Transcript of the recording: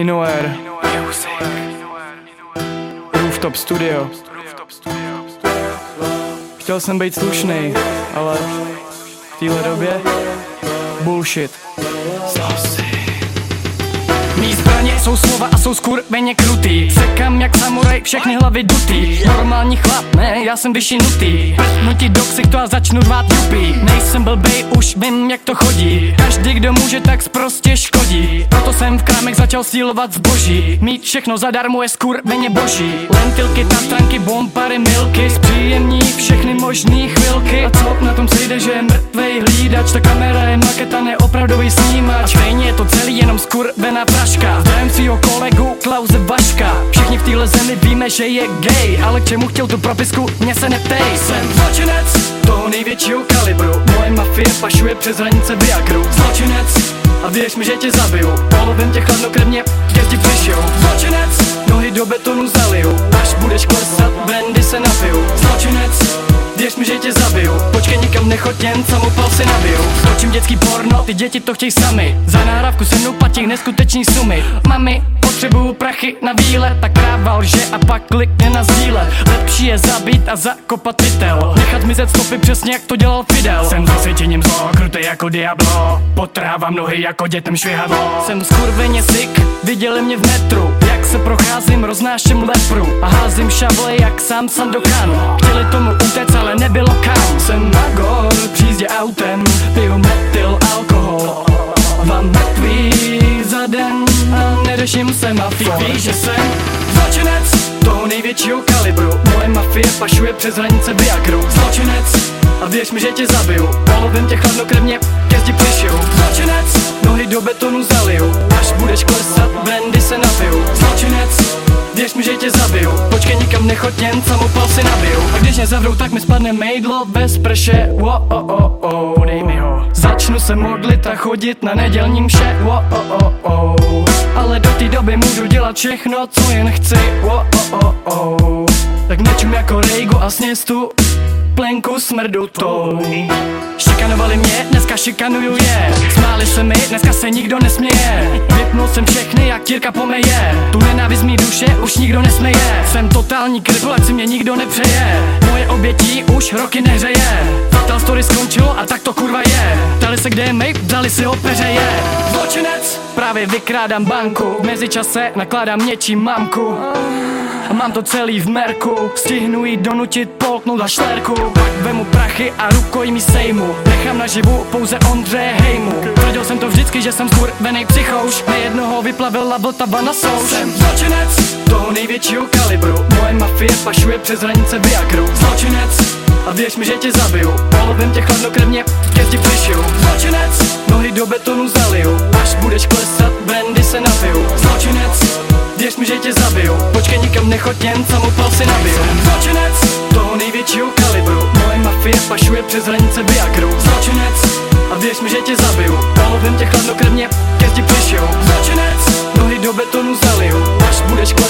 Inoair Rooftop Studio Chtěl jsem být slušný, ale v téhle době bullshit. Zbraně jsou slova a jsou skurveně krutý. Sekám jak samuraj, všechny hlavy dutý. Normální chlap, ne, já jsem vyšinutý Prtnutí do ksichtu a začnu rvát jupí Nejsem blbej, už vím jak to chodí. Každý, kdo může, tak prostě škodí. Proto jsem v krámech začal stílovat zboží. Mít všechno zadarmo je skurveně boží. Lentilky, tatranky, bombary, milky. Zpříjemní všechny možný chvilky. A co na tom sejde, že je mrtvej hlídač. Ta kamera je maketa, neopravdový snímač. A stejně je to celý jenom skurvená fraška Svýho kolegu Klauze Vaška. Všichni v téhle zemi víme, že je gay Ale k čemu chtěl tu propisku, mě se neptej. Jsem zločinec toho největšího kalibru. Moje mafie pašuje přes hranice Viagru. Zločinec a věř mi, že tě zabiju. Polovím tě chladnokrevně, ke zdi přišiju Zločinec, nohy do betonu zaliju. Až budeš klesat, brandy se napiju. Zločinec, Věř mi, že tě zabiju. Počkej nikam nechoď jen, samopal si nabiju Točím dětský porno, ty děti to chtějí sami. Za náravku se mnou platí neskutečný sumy. Mami, potřebuju prachy na výlet Tak kráva lže a pak klikne na sdíle Lepší je zabít a zakopat pytel. Nechat zmizet stopy přesně jak to dělal Fidel. Jsem zasvětěním zlo, krutý jako Diablo. Potrávám nohy jako dětem švihadlo. Jsem skurveně sik, viděli mě v metru. Jak se procházím, roznáším lepru. A házím šavle jak sám Sandokan. Chtěli tomu utéct, ale nebylo A neřeším se mafii Víš, že jsem zločinec toho největšího kalibru. Moje mafie pašuje přes hranice Viagru. Zločinec a věř mi, že tě zabiju. Polovím tě chladnokrevně, ke zdi přišiju Zločinec, nohy do betonu zaliju. Až budeš klesat, Mi, že tě zabiju. Počkej nikam nechoď jen, samopal si nabiju. A když mě zavřou, tak mi spadne mejdlo bez prše. Wo, oh, oh, oh, dej mi ho Začnu se modlit a chodit na nedělním vše. Wo, oh, oh, oh. Ale do té doby můžu dělat všechno, co jen chci. Wo, oh, oh, oh. Tak nečum jako Rejgo a sněstu plenku smrdutou Šikanovali mě, dneska šikanuju je. Smáli se mi, dneska se nikdo nesměje. Vypnul jsem všechny, jak tírka pomeje Tu nenávist mý duše už nikdo nesměje. Jsem totální kripl, ať si mě nikdo nepřeje. Moje obětí už roky nehřeje. Fatal story skončilo a tak to kurva je. Ptali se, kde je make, dali si ho peřeje. Zločinec, právě vykrádám banku. V mezičase nakládám něčím mamku. A mám to celý v merku. Stihnu jí donutit polknout a šlerku Pak vemu prachy a rukojmí sejmu. Nechám naživu pouze Ondřeje Hejmu. Tvrdil jsem to vždycky, že jsem skurvenej psychouš. Nejednoho vyplavila Vltava na souš. Jsem zločinec toho největšího kalibru. Moje mafie pašuje přes hranice Viagru. Zločinec a věř mi, že tě zabiju. Polovím tě chladnokrevně, ke zdi přišiju Zločinec, nohy do betonu zaliju. Až budeš klesat, brandy se napiju. Zločinec, Věř mi, že tě zabiju. Počkej nikam nechoď, jen samopal si nabiju. Zločinec, toho největšího kalibru. Moje mafie pašuje přes hranice Viagru. Zločinec, a věř mi, že tě zabiju. Palovem tě chladnokrvně, ke ti plišou Zločinec, nohy do betonu zaliju. Až budeš klad